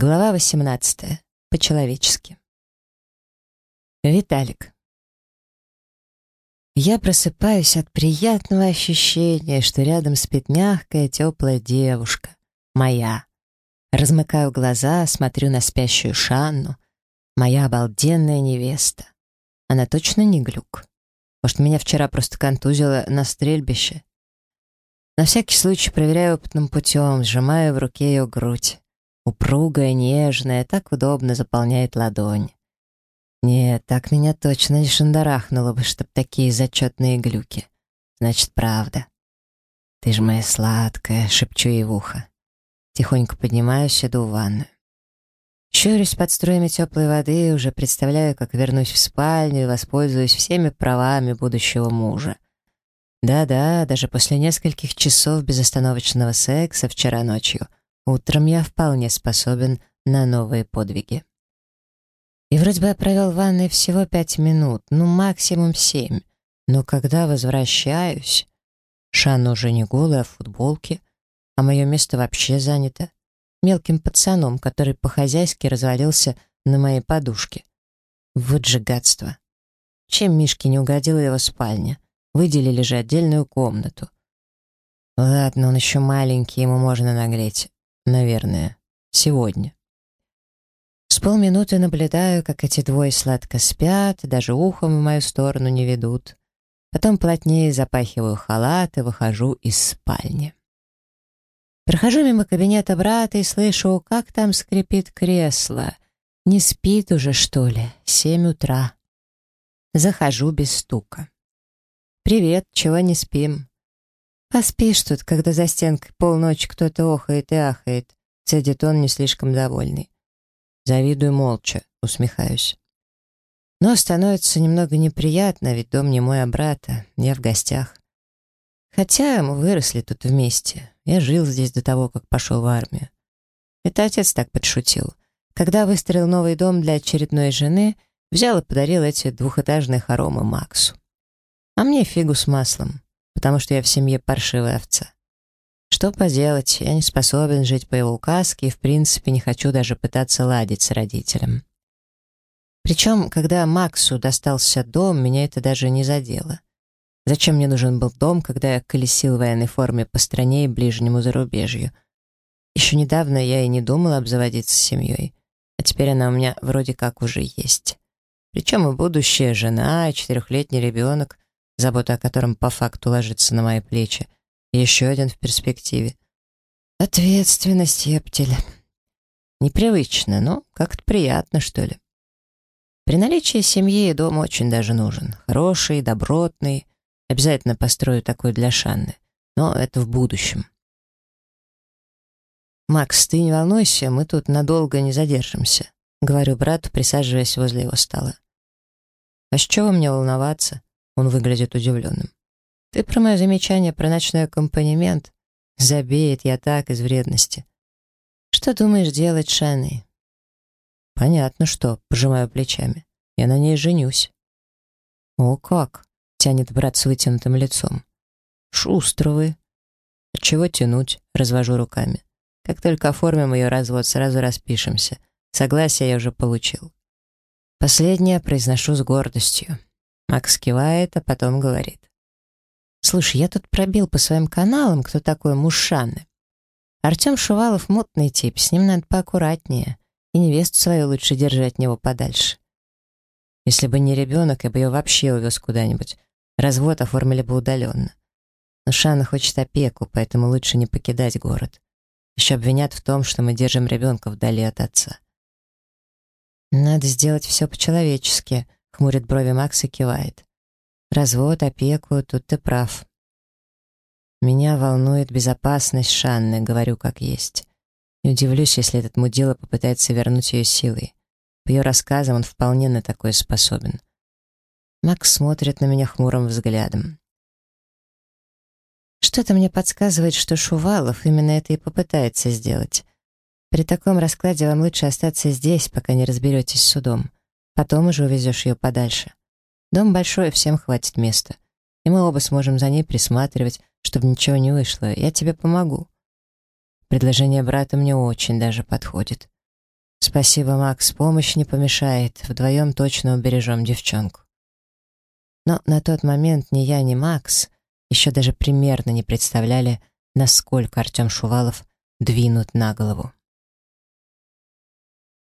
Глава 18. По-человечески. Виталик. Я просыпаюсь от приятного ощущения, что рядом спит мягкая, теплая девушка. Моя. Размыкаю глаза, смотрю на спящую Шанну. Моя обалденная невеста. Она точно не глюк. Может, меня вчера просто контузило на стрельбище? На всякий случай проверяю опытным путем, сжимаю в руке ее грудь. Упругая, нежная, так удобно заполняет ладонь. Нет, так меня точно не шандарахнуло бы, чтоб такие зачетные глюки. Значит, правда. Ты ж моя сладкая, шепчу ей в ухо. Тихонько поднимаюсь, иду в ванную. Щурюсь под струями теплой воды и уже представляю, как вернусь в спальню и воспользуюсь всеми правами будущего мужа. Да-да, даже после нескольких часов безостановочного секса вчера ночью — Утром я вполне способен на новые подвиги. И вроде бы я провел в ванной всего пять минут, ну максимум семь. Но когда возвращаюсь, Шанна уже не голая, а в футболке, а мое место вообще занято мелким пацаном, который по-хозяйски развалился на моей подушке. Вот же гадство. Чем Мишке не угодила его спальня? Выделили же отдельную комнату. Ладно, он еще маленький, ему можно нагреть. Наверное, сегодня. С полминуты наблюдаю, как эти двое сладко спят, даже ухом в мою сторону не ведут. Потом плотнее запахиваю халат и выхожу из спальни. Прохожу мимо кабинета брата и слышу, как там скрипит кресло. Не спит уже, что ли? Семь утра. Захожу без стука. «Привет, чего не спим?» «Поспишь тут, когда за стенкой полночи кто-то охает и ахает», — цедит он не слишком довольный. Завидую молча, усмехаюсь. Но становится немного неприятно, ведь дом не мой, а брата, я в гостях. Хотя мы выросли тут вместе, я жил здесь до того, как пошел в армию. Это отец так подшутил. Когда выстроил новый дом для очередной жены, взял и подарил эти двухэтажные хоромы Максу. А мне фигу с маслом потому что я в семье паршивая овца. Что поделать, я не способен жить по его указке и, в принципе, не хочу даже пытаться ладить с родителем. Причем, когда Максу достался дом, меня это даже не задело. Зачем мне нужен был дом, когда я колесил в военной форме по стране и ближнему зарубежью? Еще недавно я и не думала обзаводиться семьей, а теперь она у меня вроде как уже есть. Причем и будущая жена, и четырехлетний ребенок, забота о котором по факту ложится на мои плечи, и еще один в перспективе. Ответственность, ептель. Непривычно, но как-то приятно, что ли. При наличии семьи дом очень даже нужен. Хороший, добротный. Обязательно построю такой для Шанны. Но это в будущем. «Макс, ты не волнуйся, мы тут надолго не задержимся», — говорю брату, присаживаясь возле его стола. «А с чего мне волноваться? Он выглядит удивленным. «Ты про мое замечание про ночной аккомпанемент? Забеет я так из вредности. Что думаешь делать, Шаны?» «Понятно, что», — пожимаю плечами. «Я на ней женюсь». «О, как!» — тянет брат с вытянутым лицом. «Шустро вы!» «Чего тянуть?» — развожу руками. «Как только оформим ее развод, сразу распишемся. Согласие я уже получил». Последнее произношу с гордостью. Макс кивает, а потом говорит. «Слушай, я тут пробил по своим каналам, кто такой муж Шанны. Артем Шувалов мутный тип, с ним надо поаккуратнее, и невесту свою лучше держать от него подальше. Если бы не ребенок, я бы ее вообще увез куда-нибудь. Развод оформили бы удаленно. Но Шанна хочет опеку, поэтому лучше не покидать город. Еще обвинят в том, что мы держим ребенка вдали от отца. Надо сделать все по-человечески — Хмурит брови Макс и кивает. Развод, опеку, тут ты прав. Меня волнует безопасность Шанны, говорю как есть. Не удивлюсь, если этот мудила попытается вернуть ее силой. По ее рассказам он вполне на такое способен. Макс смотрит на меня хмурым взглядом. Что-то мне подсказывает, что Шувалов именно это и попытается сделать. При таком раскладе вам лучше остаться здесь, пока не разберетесь с судом. Потом уже увезешь ее подальше. Дом большой, всем хватит места. И мы оба сможем за ней присматривать, чтобы ничего не вышло. Я тебе помогу. Предложение брата мне очень даже подходит. Спасибо, Макс, помощь не помешает. Вдвоем точно убережем девчонку. Но на тот момент ни я, ни Макс еще даже примерно не представляли, насколько Артем Шувалов двинут на голову.